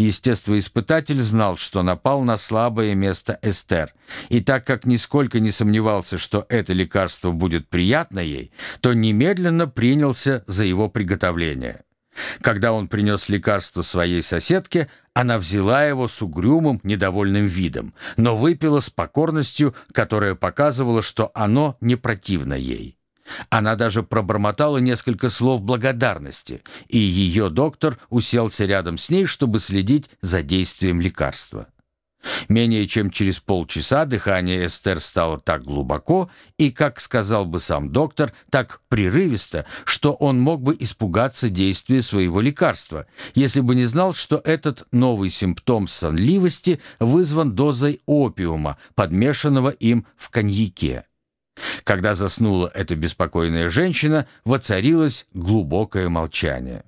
Естествоиспытатель знал, что напал на слабое место Эстер, и так как нисколько не сомневался, что это лекарство будет приятно ей, то немедленно принялся за его приготовление. Когда он принес лекарство своей соседке, она взяла его с угрюмым, недовольным видом, но выпила с покорностью, которая показывала, что оно не противно ей. Она даже пробормотала несколько слов благодарности, и ее доктор уселся рядом с ней, чтобы следить за действием лекарства. Менее чем через полчаса дыхание Эстер стало так глубоко и, как сказал бы сам доктор, так прерывисто, что он мог бы испугаться действия своего лекарства, если бы не знал, что этот новый симптом сонливости вызван дозой опиума, подмешанного им в коньяке. Когда заснула эта беспокойная женщина, воцарилось глубокое молчание.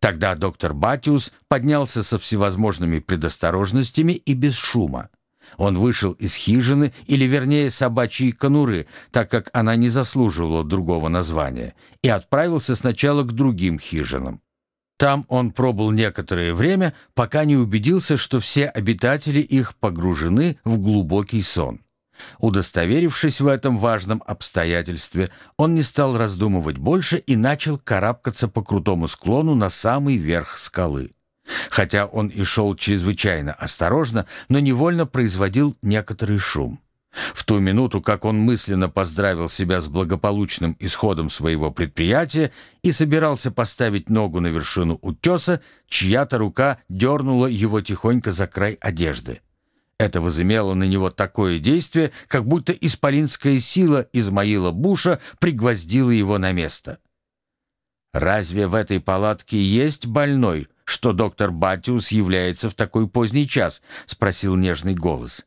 Тогда доктор Батиус поднялся со всевозможными предосторожностями и без шума. Он вышел из хижины, или вернее собачьей конуры, так как она не заслуживала другого названия, и отправился сначала к другим хижинам. Там он пробыл некоторое время, пока не убедился, что все обитатели их погружены в глубокий сон. Удостоверившись в этом важном обстоятельстве, он не стал раздумывать больше и начал карабкаться по крутому склону на самый верх скалы. Хотя он и шел чрезвычайно осторожно, но невольно производил некоторый шум. В ту минуту, как он мысленно поздравил себя с благополучным исходом своего предприятия и собирался поставить ногу на вершину утеса, чья-то рука дернула его тихонько за край одежды. Это возымело на него такое действие, как будто исполинская сила Измаила Буша пригвоздила его на место. «Разве в этой палатке есть больной, что доктор Батиус является в такой поздний час?» — спросил нежный голос.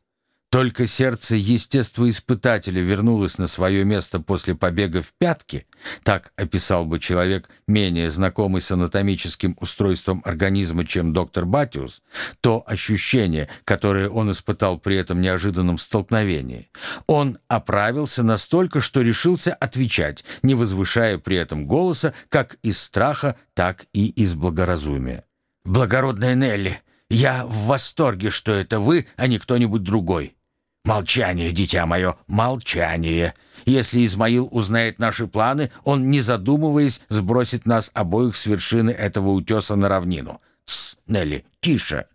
Только сердце естествоиспытателя вернулось на свое место после побега в пятки, так описал бы человек, менее знакомый с анатомическим устройством организма, чем доктор Батиус, то ощущение, которое он испытал при этом неожиданном столкновении. Он оправился настолько, что решился отвечать, не возвышая при этом голоса как из страха, так и из благоразумия. «Благородная Нелли, я в восторге, что это вы, а не кто-нибудь другой». «Молчание, дитя мое, молчание! Если Измаил узнает наши планы, он, не задумываясь, сбросит нас обоих с вершины этого утеса на равнину. Тсс, Нелли, тише!»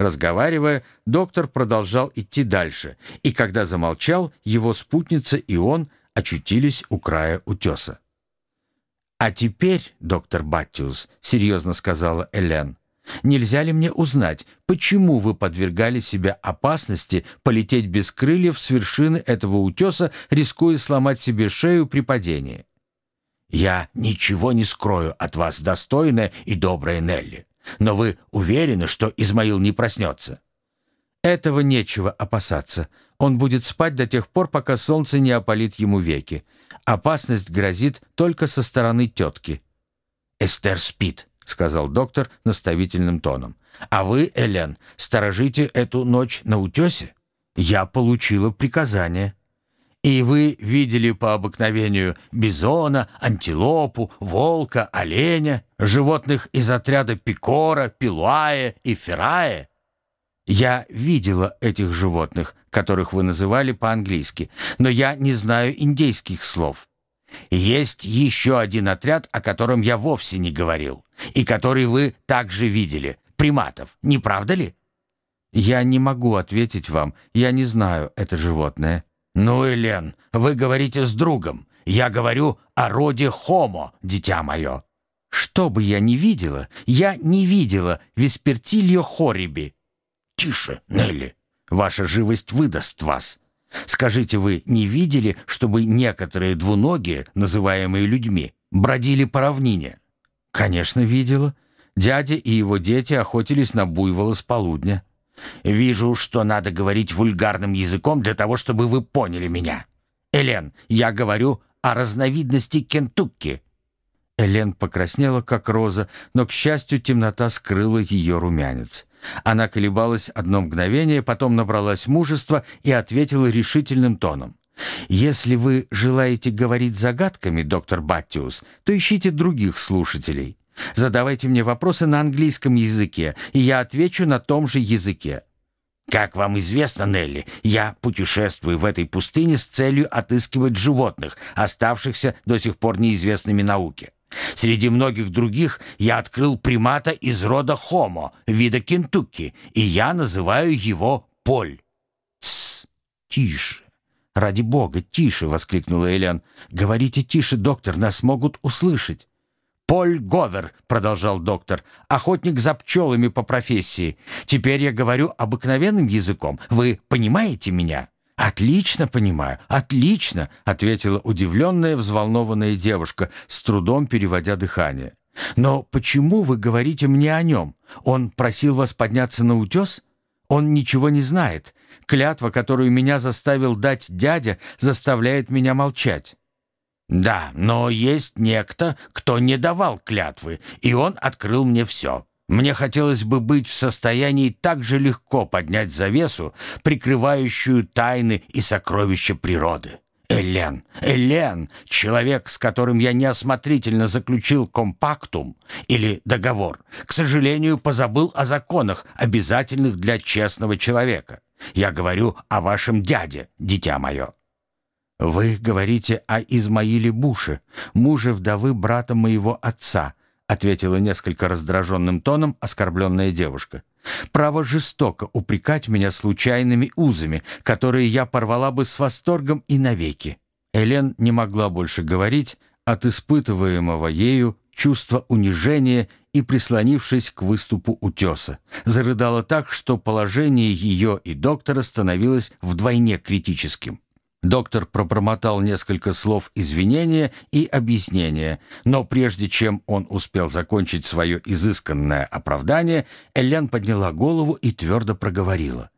Разговаривая, доктор продолжал идти дальше, и когда замолчал, его спутница и он очутились у края утеса. «А теперь, доктор Баттиус», — серьезно сказала Элен, Нельзя ли мне узнать, почему вы подвергали себя опасности полететь без крыльев с вершины этого утеса, рискуя сломать себе шею при падении? Я ничего не скрою от вас, достойная и добрая Нелли. Но вы уверены, что Измаил не проснется? Этого нечего опасаться. Он будет спать до тех пор, пока солнце не опалит ему веки. Опасность грозит только со стороны тетки. Эстер спит сказал доктор наставительным тоном. «А вы, Элен, сторожите эту ночь на утесе? Я получила приказание». «И вы видели по обыкновению бизона, антилопу, волка, оленя, животных из отряда пикора, пилуая и феррая?» «Я видела этих животных, которых вы называли по-английски, но я не знаю индейских слов». Есть еще один отряд, о котором я вовсе не говорил, и который вы также видели, приматов, не правда ли? Я не могу ответить вам, я не знаю это животное. Ну, Элен, вы говорите с другом. Я говорю о роде Хомо, дитя мое. Что бы я ни видела, я не видела Веспертильо Хориби. Тише, Нелли, ваша живость выдаст вас. Скажите, вы не видели, чтобы некоторые двуногие, называемые людьми, бродили по равнине? Конечно, видела. Дядя и его дети охотились на буйвола с полудня. Вижу, что надо говорить вульгарным языком для того, чтобы вы поняли меня. Элен, я говорю о разновидности Кентукки. Элен покраснела, как роза, но, к счастью, темнота скрыла ее румянец. Она колебалась одно мгновение, потом набралась мужества и ответила решительным тоном. «Если вы желаете говорить загадками, доктор Баттиус, то ищите других слушателей. Задавайте мне вопросы на английском языке, и я отвечу на том же языке. Как вам известно, Нелли, я путешествую в этой пустыне с целью отыскивать животных, оставшихся до сих пор неизвестными науке. Среди многих других я открыл примата из рода Homo, вида Кентукки, и я называю его Поль. Тссс, тише. «Ради бога, тише!» — воскликнула Элен. «Говорите тише, доктор, нас могут услышать». «Поль Говер», — продолжал доктор, — «охотник за пчелами по профессии. Теперь я говорю обыкновенным языком. Вы понимаете меня?» «Отлично понимаю, отлично», — ответила удивленная, взволнованная девушка, с трудом переводя дыхание. «Но почему вы говорите мне о нем? Он просил вас подняться на утес? Он ничего не знает. Клятва, которую меня заставил дать дядя, заставляет меня молчать». «Да, но есть некто, кто не давал клятвы, и он открыл мне все. Мне хотелось бы быть в состоянии так же легко поднять завесу, прикрывающую тайны и сокровища природы. Элен, Элен, человек, с которым я неосмотрительно заключил компактум или договор, к сожалению, позабыл о законах, обязательных для честного человека. Я говорю о вашем дяде, дитя мое». «Вы говорите о Измаиле Буше, муже вдовы брата моего отца», ответила несколько раздраженным тоном оскорбленная девушка. «Право жестоко упрекать меня случайными узами, которые я порвала бы с восторгом и навеки». Элен не могла больше говорить от испытываемого ею чувства унижения и, прислонившись к выступу утеса, зарыдала так, что положение ее и доктора становилось вдвойне критическим. Доктор пробормотал несколько слов извинения и объяснения, но прежде чем он успел закончить свое изысканное оправдание, Элен подняла голову и твердо проговорила.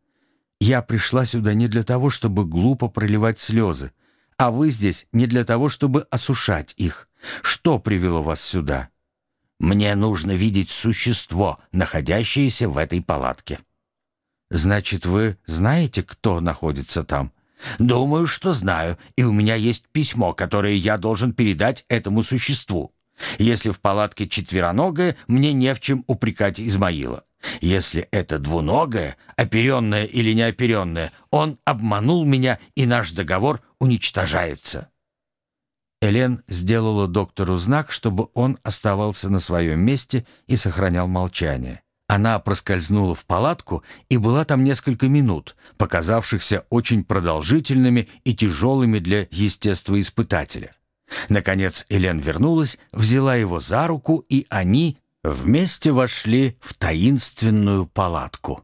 «Я пришла сюда не для того, чтобы глупо проливать слезы, а вы здесь не для того, чтобы осушать их. Что привело вас сюда?» «Мне нужно видеть существо, находящееся в этой палатке». «Значит, вы знаете, кто находится там?» Думаю, что знаю, и у меня есть письмо, которое я должен передать этому существу. Если в палатке четвероногое, мне не в чем упрекать Измаила. Если это двуногое, оперенное или неоперенное, он обманул меня, и наш договор уничтожается». Элен сделала доктору знак, чтобы он оставался на своем месте и сохранял молчание. Она проскользнула в палатку и была там несколько минут, показавшихся очень продолжительными и тяжелыми для естествоиспытателя. Наконец Элен вернулась, взяла его за руку, и они вместе вошли в таинственную палатку.